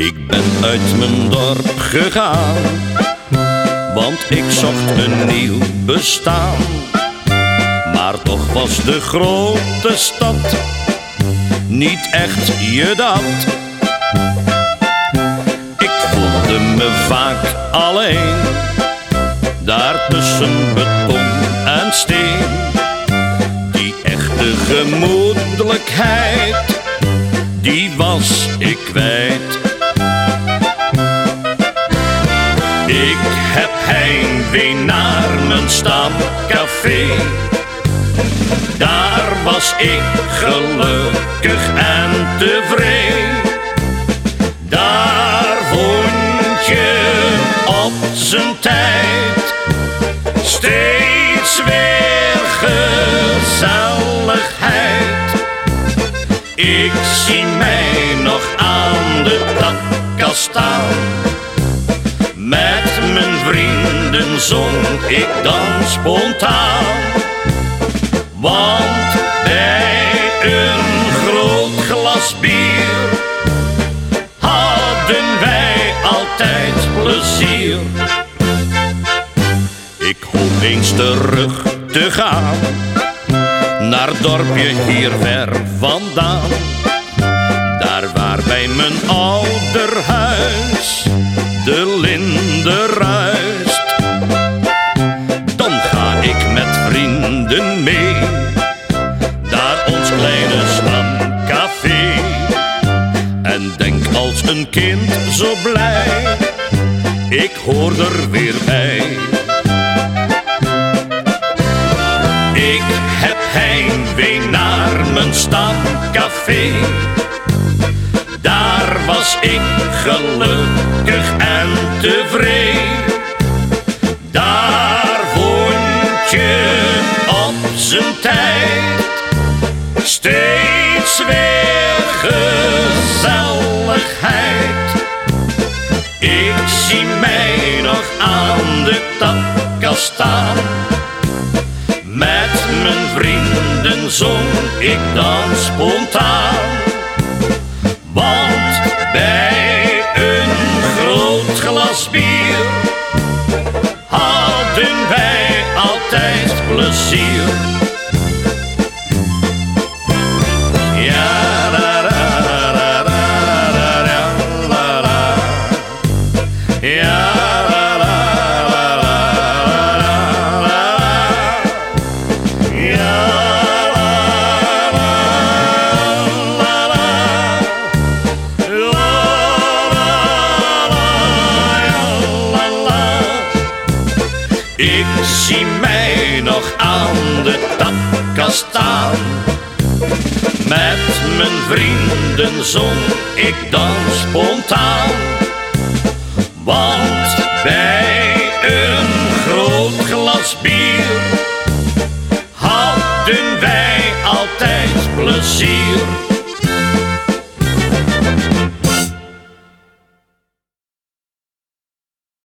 Ik ben uit mijn dorp gegaan, want ik zocht een nieuw bestaan. Maar toch was de grote stad niet echt je dat. Ik voelde me vaak alleen, daar tussen beton en steen. Die echte gemoedelijkheid, die was ik kwijt. Ik heb heimwee naar mijn stamcafé. Daar was ik gelukkig en tevreden. Daar vond je op zijn tijd steeds weer gezelligheid. Ik zie mij nog aan de takkast staan. Ik dan spontaan. Want bij een groot glas bier hadden wij altijd plezier. Ik hoop eens terug te gaan naar dorpje hier ver vandaan. Daar waar bij mijn ouderhuis de vrienden mee naar ons kleine stamcafé. En denk als een kind zo blij, ik hoor er weer bij. Ik heb heimwee naar mijn stamcafé. Daar was ik gelukkig en tevreden. Zie mij nog aan de takkast staan. Met mijn vrienden zong ik dan spontaan. Want bij een groot glas bier hadden wij altijd plezier. Ja, zie mij nog aan de takkast staan. Met mijn vrienden zong ik dan spontaan. Want bij een groot glas bier hadden wij altijd plezier.